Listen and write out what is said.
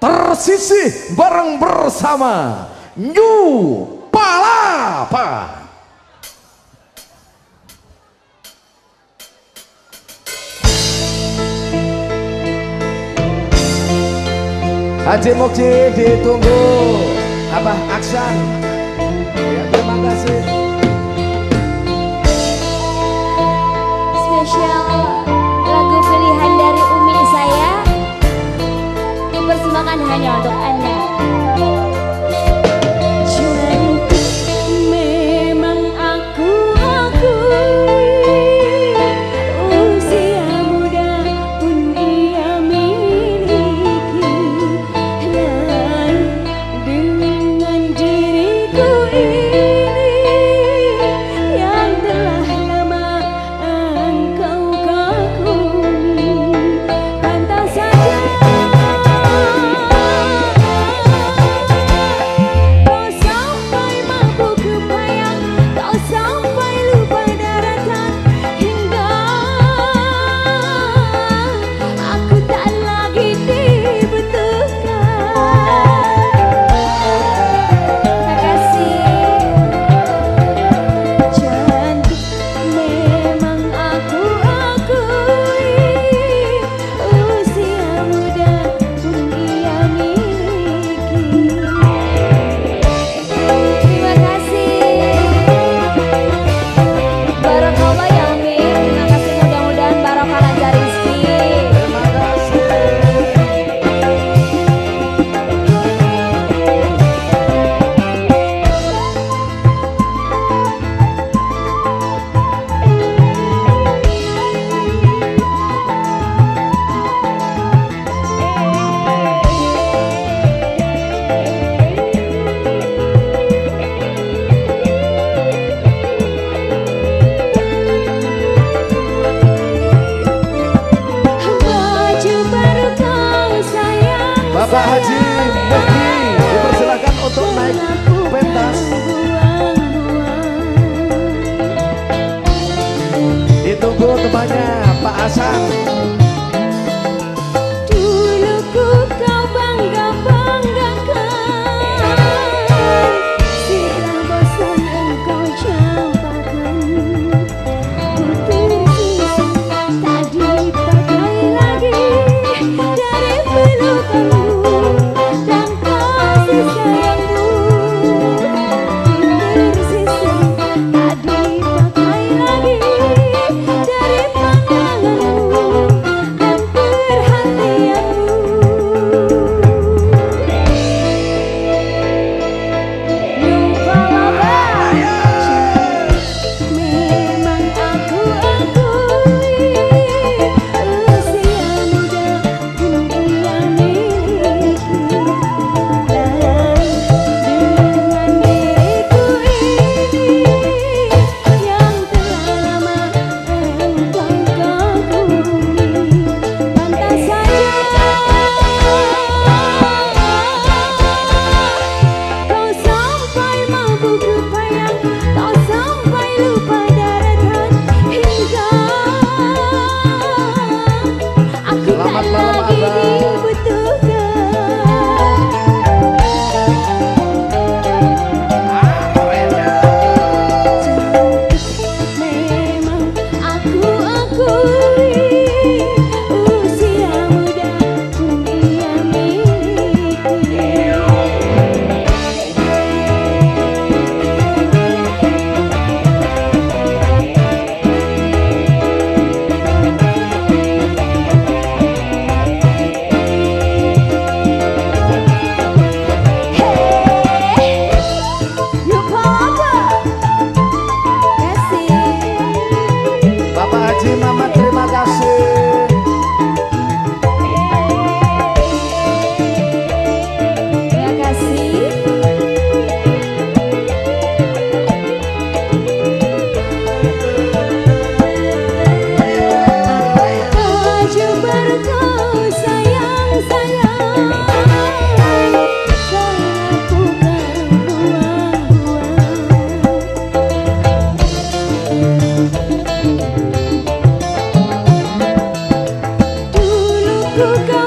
tersisih bareng bersama New Palapa. Haji Mokji ditunggu. Abah Aksan. Ya, terima kasih 男女儿都爱奶 Temannya Pak Hasan. Aku kau